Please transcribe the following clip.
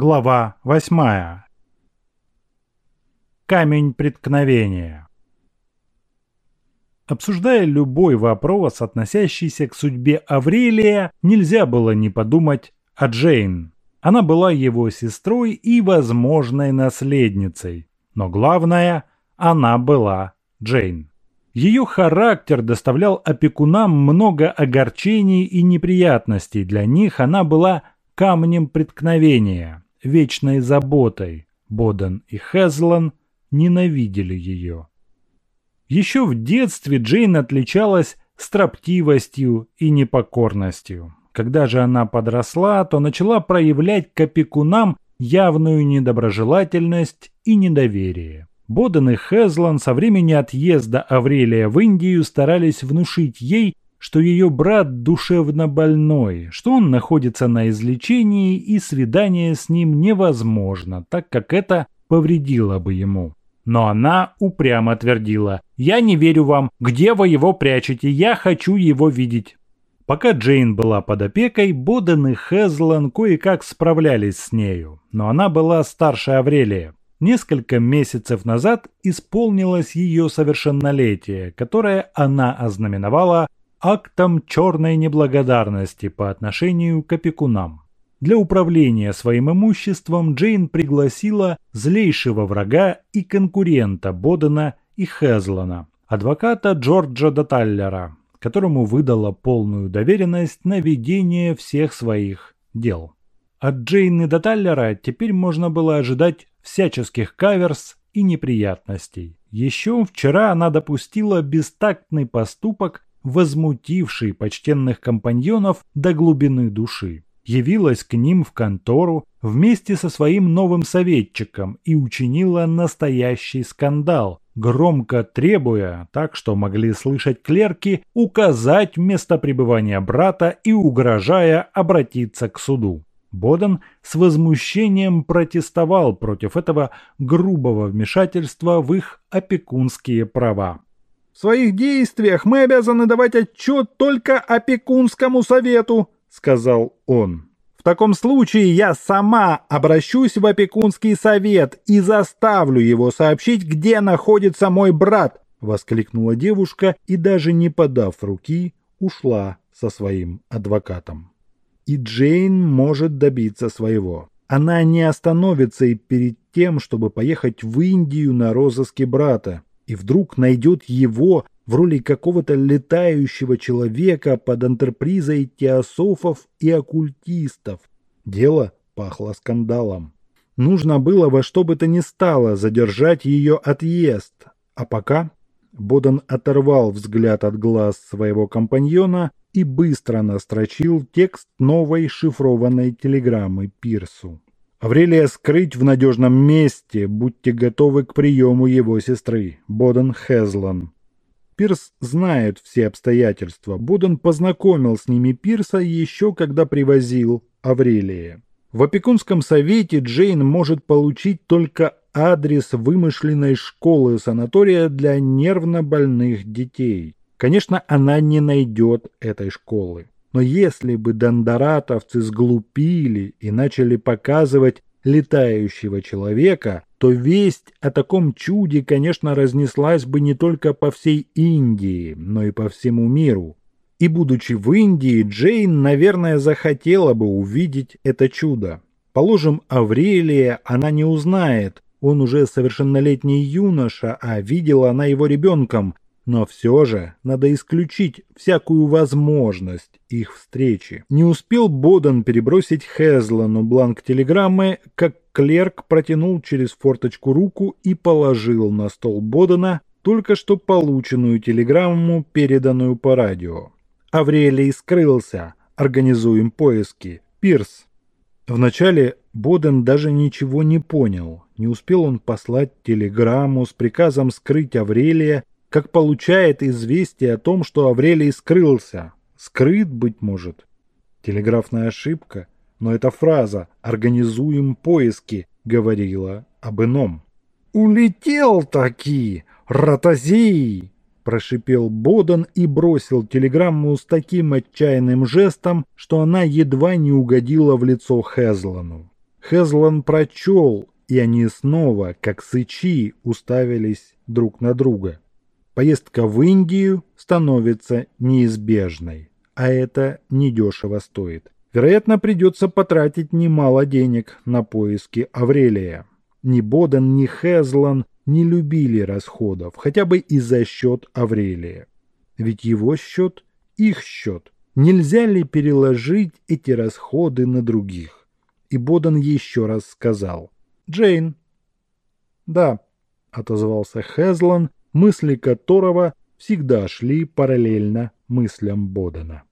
Глава 8. Камень преткновения. Обсуждая любой вопрос, относящийся к судьбе Аврелия, нельзя было не подумать о Джейн. Она была его сестрой и возможной наследницей. Но главное, она была Джейн. Ее характер доставлял опекунам много огорчений и неприятностей. Для них она была камнем преткновения вечной заботой, Боден и Хезлан ненавидели ее. Еще в детстве Джейн отличалась строптивостью и непокорностью. Когда же она подросла, то начала проявлять к опекунам явную недоброжелательность и недоверие. Боден и Хезлан со времени отъезда Аврелия в Индию старались внушить ей, что ее брат душевно больной, что он находится на излечении и свидание с ним невозможно, так как это повредило бы ему. Но она упрямо твердила «Я не верю вам, где вы его прячете, я хочу его видеть». Пока Джейн была под опекой, Боден и Хезлан кое-как справлялись с нею, но она была старше Аврелия. Несколько месяцев назад исполнилось ее совершеннолетие, которое она ознаменовала актом черной неблагодарности по отношению к опекунам. Для управления своим имуществом Джейн пригласила злейшего врага и конкурента Бодена и Хезлана, адвоката Джорджа Даталлера, которому выдала полную доверенность на ведение всех своих дел. От Джейн и Даталлера теперь можно было ожидать всяческих каверс и неприятностей. Еще вчера она допустила бестактный поступок возмутивший почтенных компаньонов до глубины души. Явилась к ним в контору вместе со своим новым советчиком и учинила настоящий скандал, громко требуя, так что могли слышать клерки, указать место пребывания брата и угрожая обратиться к суду. Боден с возмущением протестовал против этого грубого вмешательства в их опекунские права. В своих действиях мы обязаны давать отчет только опекунскому совету», — сказал он. «В таком случае я сама обращусь в опекунский совет и заставлю его сообщить, где находится мой брат», — воскликнула девушка и, даже не подав руки, ушла со своим адвокатом. И Джейн может добиться своего. Она не остановится и перед тем, чтобы поехать в Индию на розыске брата и вдруг найдет его в роли какого-то летающего человека под антрепризой теософов и оккультистов. Дело пахло скандалом. Нужно было во что бы то ни стало задержать ее отъезд. А пока Бодан оторвал взгляд от глаз своего компаньона и быстро настрочил текст новой шифрованной телеграммы Пирсу. Аврелия скрыть в надежном месте, будьте готовы к приему его сестры, Боден Хезлан. Пирс знает все обстоятельства. Боден познакомил с ними Пирса еще когда привозил Аврелия. В опекунском совете Джейн может получить только адрес вымышленной школы-санатория для нервно больных детей. Конечно, она не найдет этой школы. Но если бы дондоратовцы сглупили и начали показывать летающего человека, то весть о таком чуде, конечно, разнеслась бы не только по всей Индии, но и по всему миру. И будучи в Индии, Джейн, наверное, захотела бы увидеть это чудо. Положим, Аврелия она не узнает, он уже совершеннолетний юноша, а видела она его ребенком, но все же надо исключить всякую возможность их встречи. Не успел Боден перебросить Хезлану бланк телеграммы, как клерк протянул через форточку руку и положил на стол Бодена только что полученную телеграмму, переданную по радио. Аврелий скрылся. Организуем поиски. Пирс. Вначале Боден даже ничего не понял. Не успел он послать телеграмму с приказом скрыть Аврелия как получает известие о том, что Аврелий скрылся. Скрыт, быть может. Телеграфная ошибка, но эта фраза «организуем поиски» говорила об ином. «Улетел таки, ротозей!» прошипел Бодан и бросил телеграмму с таким отчаянным жестом, что она едва не угодила в лицо Хезлану. Хезлан прочел, и они снова, как сычи, уставились друг на друга. Поездка в Индию становится неизбежной, а это недешево стоит. Вероятно, придется потратить немало денег на поиски Аврелия. Ни Боден, ни Хезлан не любили расходов, хотя бы и за счет Аврелия. Ведь его счет – их счет. Нельзя ли переложить эти расходы на других? И Боден еще раз сказал «Джейн». «Да», – отозвался Хезлан, мысли которого всегда шли параллельно мыслям Бодена.